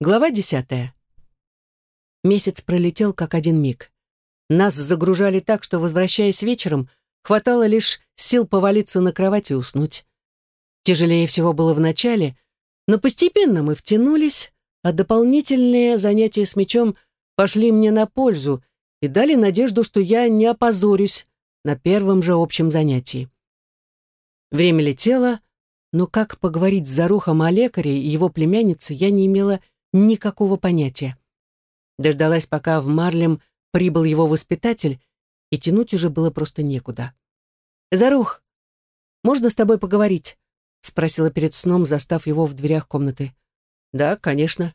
Глава десятая. Месяц пролетел как один миг. Нас загружали так, что, возвращаясь вечером, хватало лишь сил повалиться на кровать и уснуть. Тяжелее всего было в начале, но постепенно мы втянулись, а дополнительные занятия с мечом пошли мне на пользу и дали надежду, что я не опозорюсь на первом же общем занятии. Время летело, но как поговорить с Зарухом о лекаре и его племяннице я не имела никакого понятия. Дождалась, пока в Марлем прибыл его воспитатель, и тянуть уже было просто некуда. «Зарух, можно с тобой поговорить?» — спросила перед сном, застав его в дверях комнаты. «Да, конечно».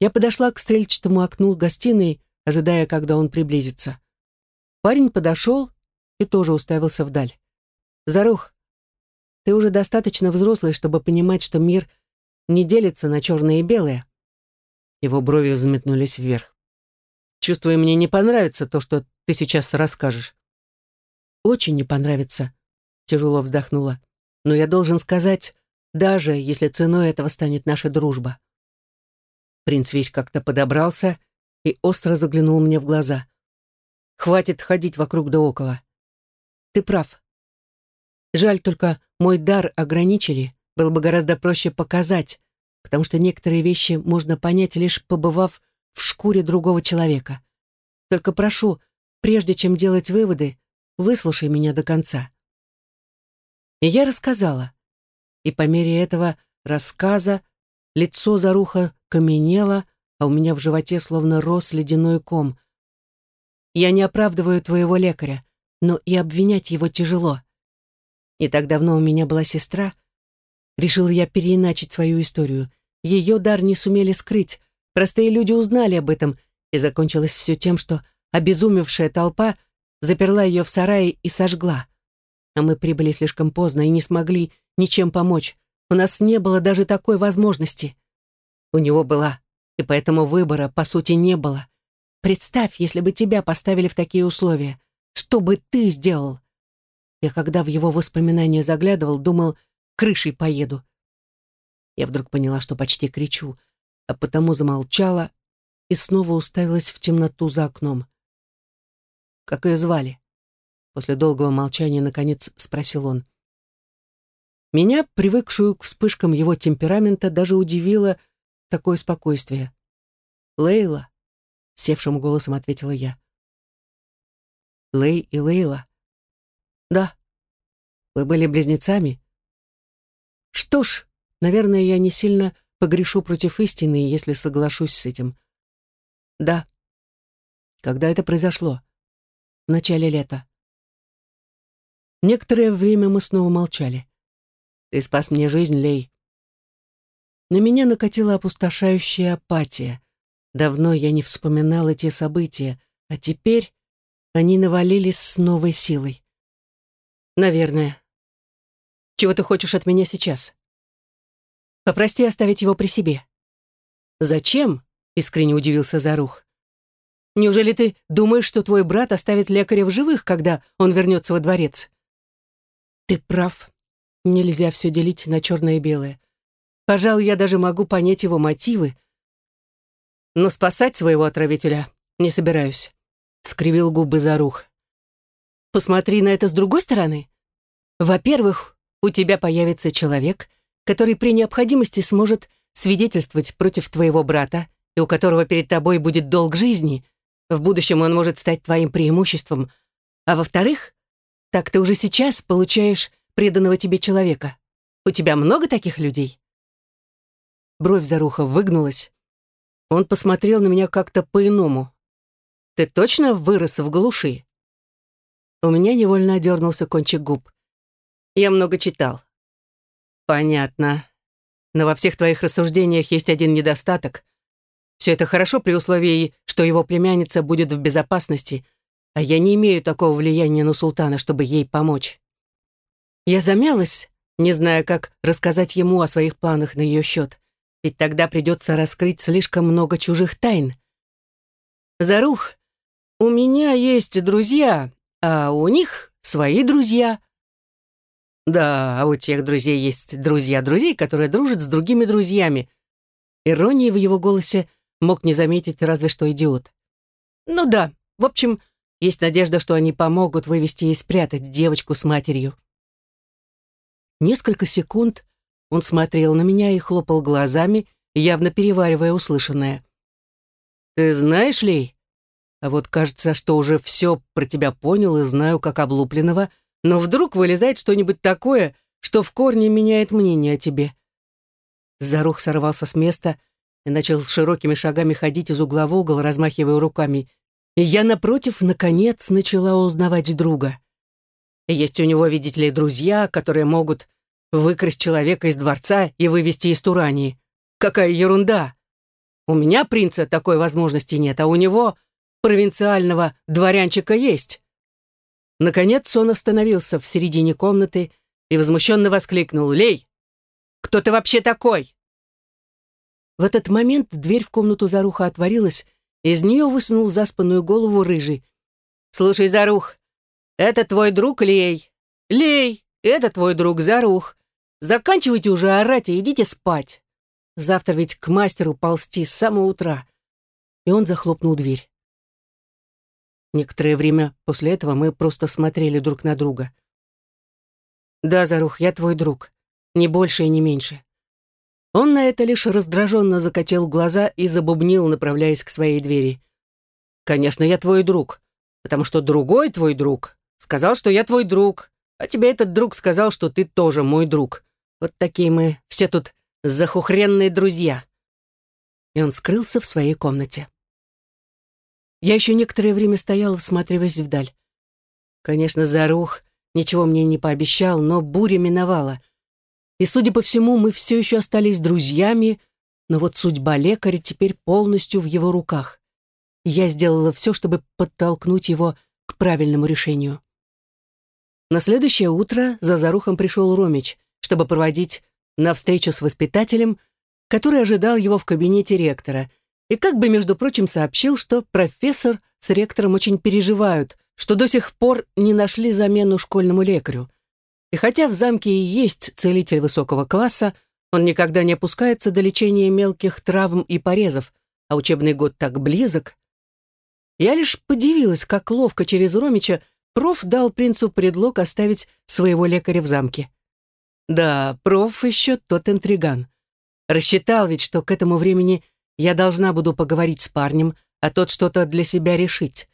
Я подошла к стрельчатому окну гостиной, ожидая, когда он приблизится. Парень подошел и тоже уставился вдаль. «Зарух, ты уже достаточно взрослый, чтобы понимать, что мир не делится на черное и белое. Его брови взметнулись вверх. Чувствую, мне не понравится то, что ты сейчас расскажешь. Очень не понравится, тяжело вздохнула. Но я должен сказать, даже если ценой этого станет наша дружба. Принц весь как-то подобрался и остро заглянул мне в глаза. Хватит ходить вокруг да около. Ты прав. Жаль только, мой дар ограничили, было бы гораздо проще показать, потому что некоторые вещи можно понять, лишь побывав в шкуре другого человека. Только прошу, прежде чем делать выводы, выслушай меня до конца. И я рассказала. И по мере этого рассказа лицо Заруха каменело, а у меня в животе словно рос ледяной ком. Я не оправдываю твоего лекаря, но и обвинять его тяжело. Не так давно у меня была сестра. Решила я переиначить свою историю. Ее дар не сумели скрыть. Простые люди узнали об этом, и закончилось все тем, что обезумевшая толпа заперла ее в сарае и сожгла. А мы прибыли слишком поздно и не смогли ничем помочь. У нас не было даже такой возможности. У него была, и поэтому выбора, по сути, не было. Представь, если бы тебя поставили в такие условия. Что бы ты сделал? Я когда в его воспоминания заглядывал, думал, крышей поеду. Я вдруг поняла, что почти кричу, а потому замолчала и снова уставилась в темноту за окном. «Как ее звали?» После долгого молчания, наконец, спросил он. Меня, привыкшую к вспышкам его темперамента, даже удивило такое спокойствие. «Лейла», — севшим голосом ответила я. «Лей и Лейла. Да. Вы были близнецами? Что ж, наверное, я не сильно погрешу против истины, если соглашусь с этим. Да. Когда это произошло? В начале лета. Некоторое время мы снова молчали. Ты спас мне жизнь, Лей. На меня накатила опустошающая апатия. Давно я не вспоминала те события, а теперь они навалились с новой силой. Наверное. Чего ты хочешь от меня сейчас? Попрости оставить его при себе. Зачем? Искренне удивился Зарух. Неужели ты думаешь, что твой брат оставит лекаря в живых, когда он вернется во дворец? Ты прав. Нельзя все делить на черное и белое. Пожалуй, я даже могу понять его мотивы. Но спасать своего отравителя не собираюсь. Скривил губы Зарух. Посмотри на это с другой стороны. Во-первых, у тебя появится человек, который при необходимости сможет свидетельствовать против твоего брата и у которого перед тобой будет долг жизни. В будущем он может стать твоим преимуществом. А во-вторых, так ты уже сейчас получаешь преданного тебе человека. У тебя много таких людей?» Бровь Заруха выгнулась. Он посмотрел на меня как-то по-иному. «Ты точно вырос в глуши?» У меня невольно дернулся кончик губ. Я много читал. Понятно. Но во всех твоих рассуждениях есть один недостаток. Все это хорошо при условии, что его племянница будет в безопасности, а я не имею такого влияния на султана, чтобы ей помочь. Я замялась, не зная, как рассказать ему о своих планах на ее счет, ведь тогда придется раскрыть слишком много чужих тайн. Зарух, у меня есть друзья, а у них свои друзья. Да, а у тех друзей есть друзья друзей, которые дружат с другими друзьями. Иронии в его голосе мог не заметить разве что идиот. Ну да, в общем, есть надежда, что они помогут вывести и спрятать девочку с матерью. Несколько секунд он смотрел на меня и хлопал глазами, явно переваривая услышанное. «Ты знаешь ли, а вот кажется, что уже все про тебя понял и знаю как облупленного, но вдруг вылезает что-нибудь такое, что в корне меняет мнение о тебе». Зарух сорвался с места и начал широкими шагами ходить из угла в угол, размахивая руками. И я, напротив, наконец начала узнавать друга. Есть у него, видите ли, друзья, которые могут выкрасть человека из дворца и вывести из Турании. Какая ерунда! У меня, принца, такой возможности нет, а у него, провинциального дворянчика, есть. Наконец он остановился в середине комнаты и возмущенно воскликнул «Лей! Кто ты вообще такой?» В этот момент дверь в комнату Заруха отворилась, и из нее высунул заспанную голову рыжий. «Слушай, Зарух, это твой друг Лей. Лей, это твой друг Зарух. Заканчивайте уже орать и идите спать. Завтра ведь к мастеру ползти с самого утра». И он захлопнул дверь. Некоторое время после этого мы просто смотрели друг на друга. «Да, Зарух, я твой друг. Не больше и не меньше. Он на это лишь раздраженно закатил глаза и забубнил, направляясь к своей двери. «Конечно, я твой друг, потому что другой твой друг сказал, что я твой друг, а тебе этот друг сказал, что ты тоже мой друг. Вот такие мы все тут захухренные друзья». И он скрылся в своей комнате. Я еще некоторое время стояла, всматриваясь вдаль. Конечно, Зарух ничего мне не пообещал, но буря миновала. И, судя по всему, мы все еще остались друзьями, но вот судьба лекаря теперь полностью в его руках. я сделала все, чтобы подтолкнуть его к правильному решению. На следующее утро за Зарухом пришел Ромич, чтобы проводить на встречу с воспитателем, который ожидал его в кабинете ректора, и как бы, между прочим, сообщил, что профессор с ректором очень переживают, что до сих пор не нашли замену школьному лекарю. И хотя в замке и есть целитель высокого класса, он никогда не опускается до лечения мелких травм и порезов, а учебный год так близок. Я лишь подивилась, как ловко через Ромича проф дал принцу предлог оставить своего лекаря в замке. Да, проф еще тот интриган. Рассчитал ведь, что к этому времени я должна буду поговорить с парнем, а тот что-то для себя решить.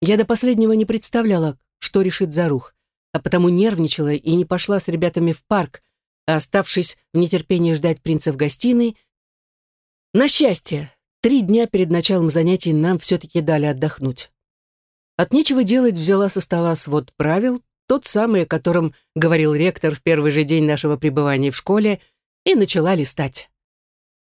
Я до последнего не представляла, что решит Зарух а потому нервничала и не пошла с ребятами в парк, а оставшись в нетерпении ждать принца в гостиной, на счастье, три дня перед началом занятий нам все-таки дали отдохнуть. От нечего делать взяла со стола свод правил, тот самый, о котором говорил ректор в первый же день нашего пребывания в школе, и начала листать.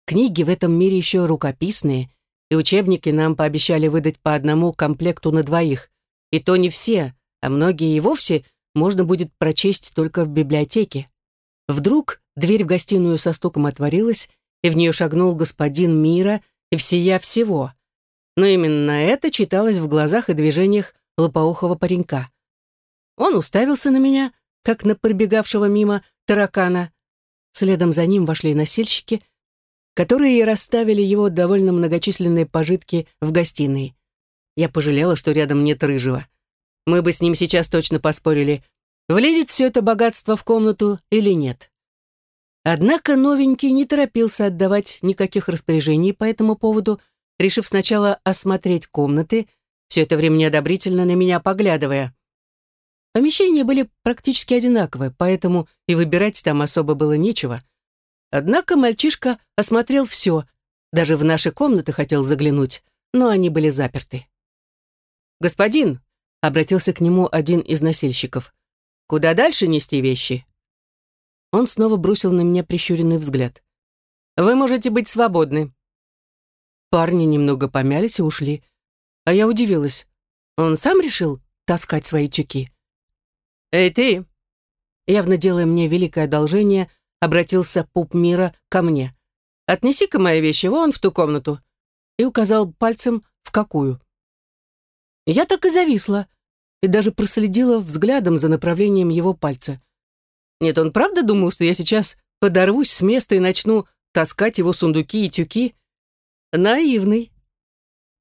Книги в этом мире еще рукописные, и учебники нам пообещали выдать по одному комплекту на двоих. И то не все, а многие и вовсе можно будет прочесть только в библиотеке. Вдруг дверь в гостиную со стуком отворилась, и в нее шагнул господин мира и всея всего. Но именно это читалось в глазах и движениях лопоухого паренька. Он уставился на меня, как на пробегавшего мимо таракана. Следом за ним вошли носильщики, которые расставили его довольно многочисленные пожитки в гостиной. Я пожалела, что рядом нет рыжего. Мы бы с ним сейчас точно поспорили, влезет все это богатство в комнату или нет. Однако новенький не торопился отдавать никаких распоряжений по этому поводу, решив сначала осмотреть комнаты, все это время неодобрительно на меня поглядывая. Помещения были практически одинаковые, поэтому и выбирать там особо было нечего. Однако мальчишка осмотрел все, даже в наши комнаты хотел заглянуть, но они были заперты. «Господин!» Обратился к нему один из носильщиков. «Куда дальше нести вещи?» Он снова бросил на меня прищуренный взгляд. «Вы можете быть свободны». Парни немного помялись и ушли. А я удивилась. Он сам решил таскать свои тюки? «Эй, ты!» Явно делая мне великое одолжение, обратился пуп мира ко мне. «Отнеси-ка мои вещи вон в ту комнату» и указал пальцем в какую. Я так и зависла, и даже проследила взглядом за направлением его пальца. Нет, он правда думал, что я сейчас подорвусь с места и начну таскать его сундуки и тюки. Наивный.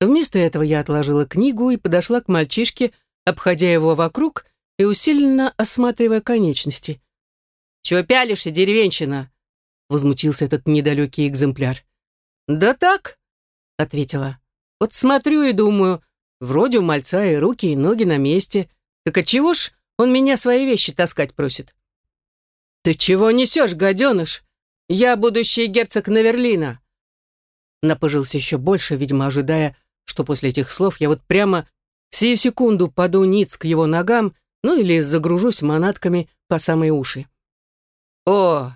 Вместо этого я отложила книгу и подошла к мальчишке, обходя его вокруг и усиленно осматривая конечности. «Чего пялишься, деревенщина?» — возмутился этот недалекий экземпляр. «Да так», — ответила. «Вот смотрю и думаю, вроде у мальца и руки, и ноги на месте. Так отчего ж он меня свои вещи таскать просит?» «Ты чего несешь, гаденыш? Я будущий герцог Наверлина!» Напыжился еще больше, видимо, ожидая, что после этих слов я вот прямо сию секунду паду ниц к его ногам, ну или загружусь манатками по самые уши. «О,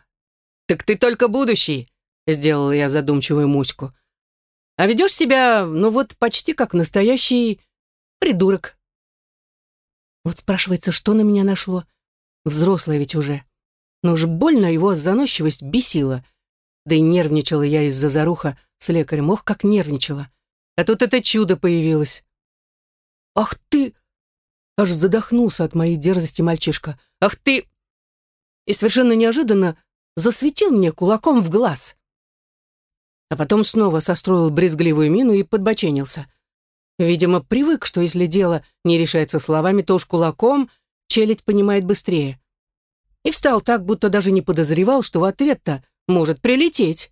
так ты только будущий!» — сделала я задумчивую муську. «А ведешь себя, ну вот, почти как настоящий придурок». Вот спрашивается, что на меня нашло? Взрослая ведь уже но уж больно его заносчивость бесила. Да и нервничала я из-за заруха с лекарем. Ох, как нервничала. А тут это чудо появилось. «Ах ты!» Аж задохнулся от моей дерзости мальчишка. «Ах ты!» И совершенно неожиданно засветил мне кулаком в глаз. А потом снова состроил брезгливую мину и подбоченился. Видимо, привык, что если дело не решается словами, то уж кулаком челядь понимает быстрее и встал так, будто даже не подозревал, что в ответ-то может прилететь.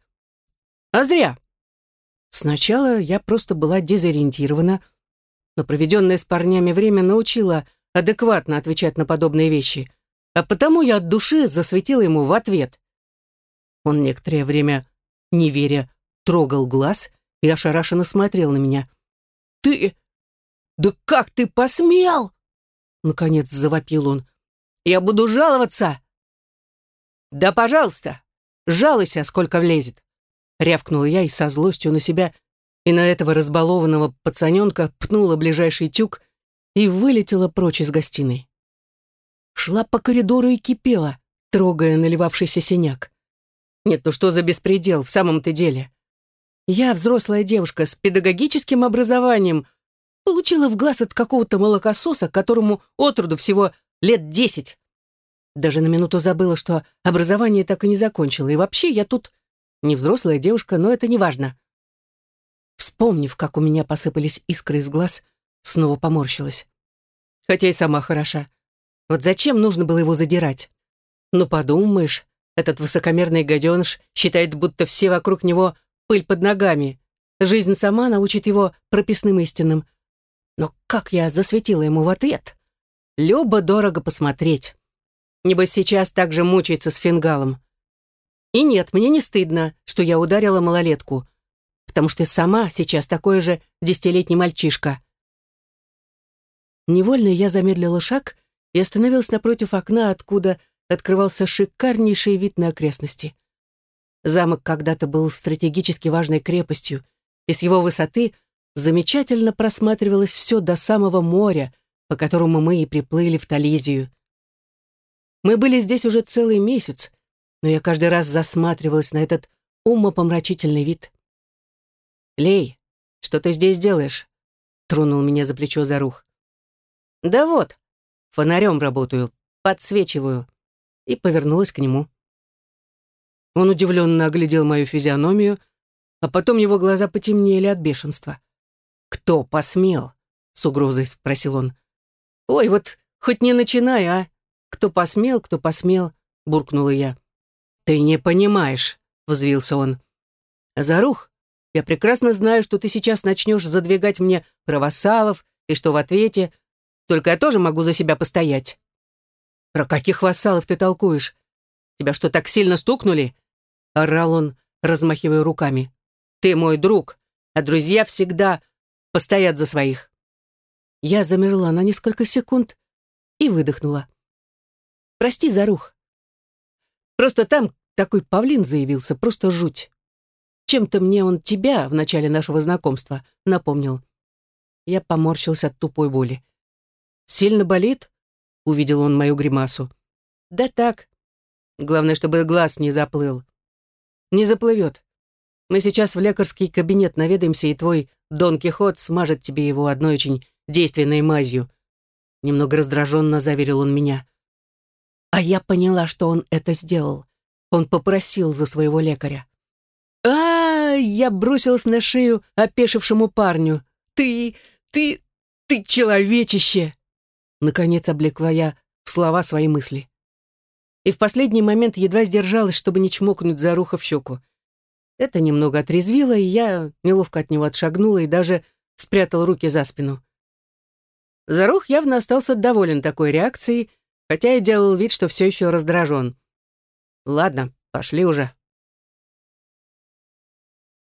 А зря. Сначала я просто была дезориентирована, но проведенное с парнями время научило адекватно отвечать на подобные вещи, а потому я от души засветила ему в ответ. Он некоторое время, не веря, трогал глаз и ошарашенно смотрел на меня. «Ты... Да как ты посмел?» Наконец завопил он. Я буду жаловаться!» «Да, пожалуйста, жалуйся, сколько влезет!» Рявкнула я и со злостью на себя и на этого разбалованного пацаненка пнула ближайший тюк и вылетела прочь из гостиной. Шла по коридору и кипела, трогая наливавшийся синяк. Нет, ну что за беспредел в самом-то деле? Я, взрослая девушка с педагогическим образованием, получила в глаз от какого-то молокососа, которому отроду всего лет десять. Даже на минуту забыла, что образование так и не закончила. И вообще я тут не взрослая девушка, но это не важно. Вспомнив, как у меня посыпались искры из глаз, снова поморщилась. Хотя и сама хороша. Вот зачем нужно было его задирать? Ну, подумаешь, этот высокомерный гаденыш считает, будто все вокруг него пыль под ногами. Жизнь сама научит его прописным истинам. Но как я засветила ему в ответ? Любо дорого посмотреть. Небось, сейчас так же мучается с фингалом. И нет, мне не стыдно, что я ударила малолетку, потому что сама сейчас такой же десятилетний мальчишка. Невольно я замедлила шаг и остановилась напротив окна, откуда открывался шикарнейший вид на окрестности. Замок когда-то был стратегически важной крепостью, и с его высоты замечательно просматривалось все до самого моря, по которому мы и приплыли в Тализию. Мы были здесь уже целый месяц, но я каждый раз засматривалась на этот умопомрачительный вид. «Лей, что ты здесь делаешь?» — тронул меня за плечо Зарух. «Да вот, фонарем работаю, подсвечиваю», и повернулась к нему. Он удивленно оглядел мою физиономию, а потом его глаза потемнели от бешенства. «Кто посмел?» — с угрозой спросил он. «Ой, вот хоть не начинай, а! Кто посмел, кто посмел!» — буркнула я. «Ты не понимаешь», — взвился он. «Зарух, я прекрасно знаю, что ты сейчас начнешь задвигать мне правосалов, и что в ответе только я тоже могу за себя постоять». «Про каких вассалов ты толкуешь? Тебя что, так сильно стукнули?» — орал он, размахивая руками. «Ты мой друг, а друзья всегда постоят за своих». Я замерла на несколько секунд и выдохнула. «Прости, Зарух. Просто там такой павлин заявился, просто жуть. Чем-то мне он тебя в начале нашего знакомства напомнил». Я поморщился от тупой боли. «Сильно болит?» — увидел он мою гримасу. «Да так. Главное, чтобы глаз не заплыл». «Не заплывет. Мы сейчас в лекарский кабинет наведаемся, и твой Дон Кихот смажет тебе его одной очень действенной мазью. Немного раздраженно заверил он меня. А я поняла, что он это сделал. Он попросил за своего лекаря. а, Я бросилась на шею опешившему парню. «Ты, ты, ты человечище!» Наконец облекла я в слова свои мысли. И в последний момент едва сдержалась, чтобы не чмокнуть Заруха в щеку. Это немного отрезвило, и я неловко от него отшагнула и даже спрятал руки за спину. Зарух явно остался доволен такой реакцией, хотя и делал вид, что все еще раздражен. «Ладно, пошли уже»,